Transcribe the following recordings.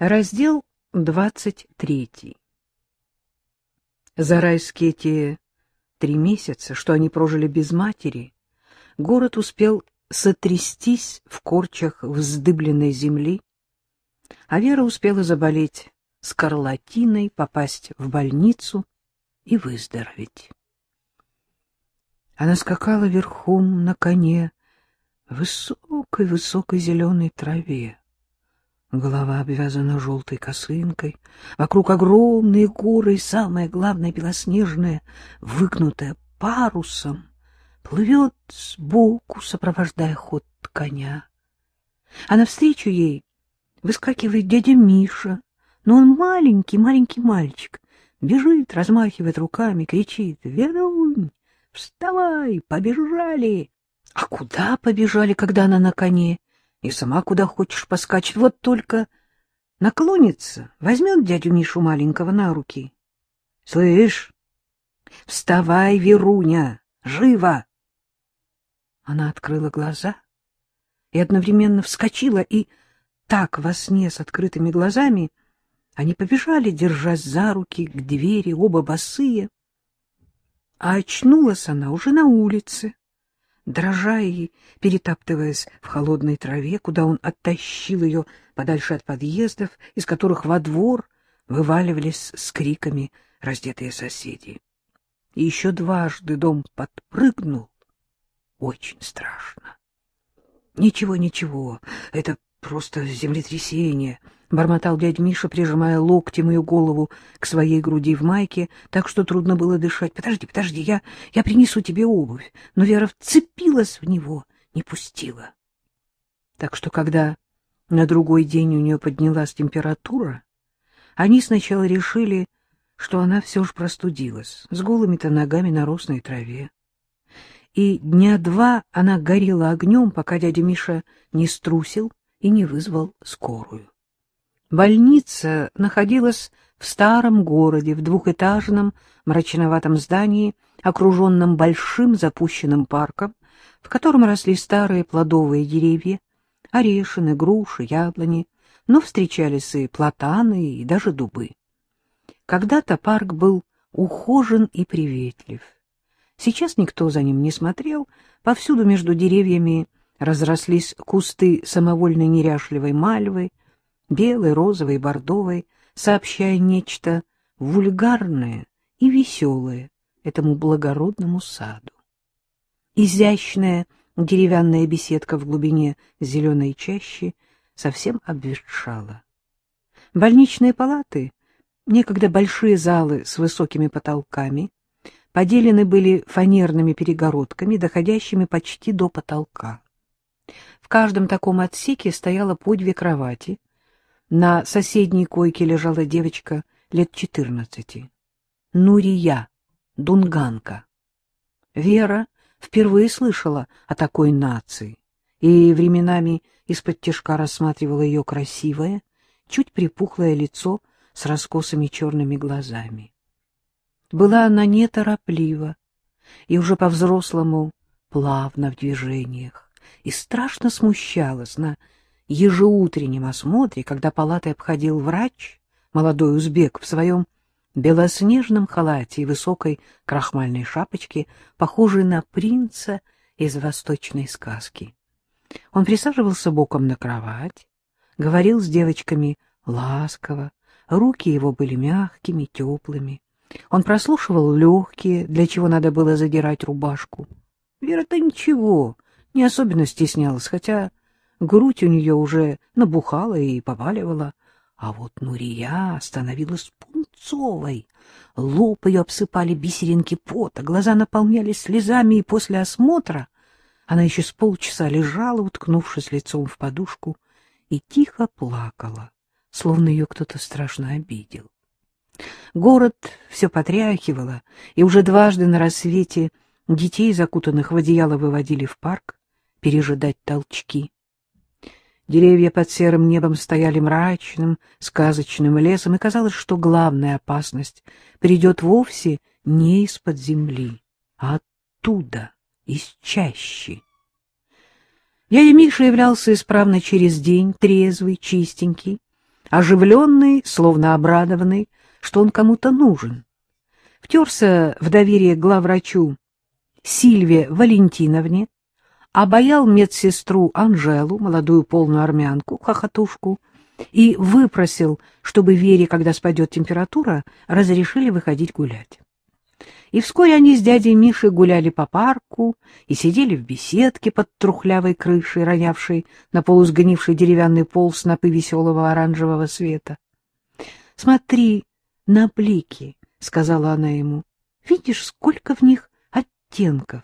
Раздел двадцать третий. За райские те три месяца, что они прожили без матери, город успел сотрястись в корчах вздыбленной земли, а Вера успела заболеть скарлатиной, попасть в больницу и выздороветь. Она скакала верхом на коне в высокой-высокой зеленой траве. Голова обвязана желтой косынкой, вокруг огромные горы и, самое главное, белоснежное, выгнутое парусом, плывет сбоку, сопровождая ход коня. А навстречу ей выскакивает дядя Миша, но он маленький-маленький мальчик, бежит, размахивает руками, кричит. «Верунь, вставай, побежали!» А куда побежали, когда она на коне? И сама куда хочешь поскачет. Вот только наклонится, возьмет дядю Мишу маленького на руки. — Слышь, вставай, Веруня, живо! Она открыла глаза и одновременно вскочила, и так во сне с открытыми глазами они побежали, держась за руки к двери, оба босые. А очнулась она уже на улице дрожа и перетаптываясь в холодной траве, куда он оттащил ее подальше от подъездов, из которых во двор вываливались с криками раздетые соседи. И еще дважды дом подпрыгнул. Очень страшно. Ничего, ничего, это просто землетрясение, — бормотал дядь Миша, прижимая локтем ее голову к своей груди в майке, так что трудно было дышать. — Подожди, подожди, я, я принесу тебе обувь. Но Вера вцепилась в него, не пустила. Так что, когда на другой день у нее поднялась температура, они сначала решили, что она все же простудилась, с голыми-то ногами на росной траве. И дня два она горела огнем, пока дядя Миша не струсил и не вызвал скорую. Больница находилась в старом городе, в двухэтажном мрачноватом здании, окруженном большим запущенным парком, в котором росли старые плодовые деревья, орешины, груши, яблони, но встречались и платаны, и даже дубы. Когда-то парк был ухожен и приветлив. Сейчас никто за ним не смотрел, повсюду между деревьями разрослись кусты самовольной неряшливой мальвы, белой, розовой, бордовой, сообщая нечто вульгарное и веселое этому благородному саду. Изящная деревянная беседка в глубине зеленой чащи совсем обветшала. Больничные палаты, некогда большие залы с высокими потолками, поделены были фанерными перегородками, доходящими почти до потолка. В каждом таком отсеке стояло по две кровати, на соседней койке лежала девочка лет четырнадцати. Нурия, дунганка. Вера впервые слышала о такой нации и временами из-под тяжка рассматривала ее красивое, чуть припухлое лицо с раскосыми черными глазами. Была она нетороплива и уже по-взрослому плавно в движениях, и страшно смущалась на ежеутреннем осмотре, когда палатой обходил врач, молодой узбек, в своем белоснежном халате и высокой крахмальной шапочке, похожей на принца из восточной сказки. Он присаживался боком на кровать, говорил с девочками ласково, руки его были мягкими, теплыми. Он прослушивал легкие, для чего надо было задирать рубашку. Вера-то ничего, не особенно стеснялась, хотя грудь у нее уже набухала и поваливала, а вот Нурия становилась пунцовой. Лоб ее обсыпали бисеринки пота, глаза наполнялись слезами, и после осмотра она еще с полчаса лежала, уткнувшись лицом в подушку, и тихо плакала, словно ее кто-то страшно обидел. Город все потряхивало, и уже дважды на рассвете детей, закутанных в одеяло, выводили в парк пережидать толчки. Деревья под серым небом стояли мрачным, сказочным лесом, и казалось, что главная опасность придет вовсе не из-под земли, а оттуда, из чащи. Дядя Миша являлся исправно через день, трезвый, чистенький, оживленный, словно обрадованный, что он кому-то нужен. Втерся в доверие главврачу Сильве Валентиновне, обаял медсестру Анжелу, молодую полную армянку, хохотушку, и выпросил, чтобы Вере, когда спадет температура, разрешили выходить гулять. И вскоре они с дядей Мишей гуляли по парку и сидели в беседке под трухлявой крышей, ронявшей на полусгнивший деревянный пол снопы веселого оранжевого света. — Смотри на блики, — сказала она ему. — Видишь, сколько в них оттенков.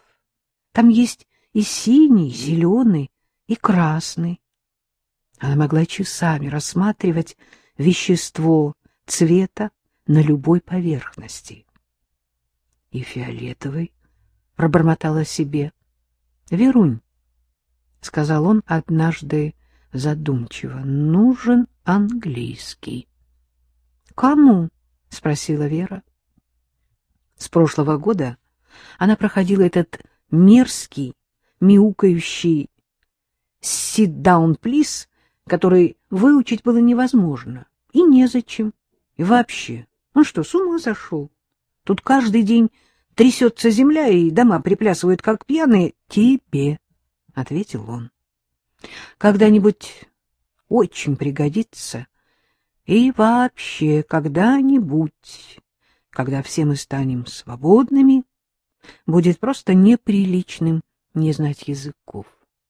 Там есть и синий, зеленый, и красный. Она могла часами рассматривать вещество цвета на любой поверхности и фиолетовый, — пробормотала себе. — Верунь, — сказал он однажды задумчиво, — нужен английский. — Кому? — спросила Вера. С прошлого года она проходила этот мерзкий, мяукающий «sit down, please», который выучить было невозможно и незачем. И вообще, он что, с ума зашел? Тут каждый день трясется земля, и дома приплясывают, как пьяные. — Тебе, — ответил он. — Когда-нибудь очень пригодится. И вообще, когда-нибудь, когда все мы станем свободными, будет просто неприличным не знать языков.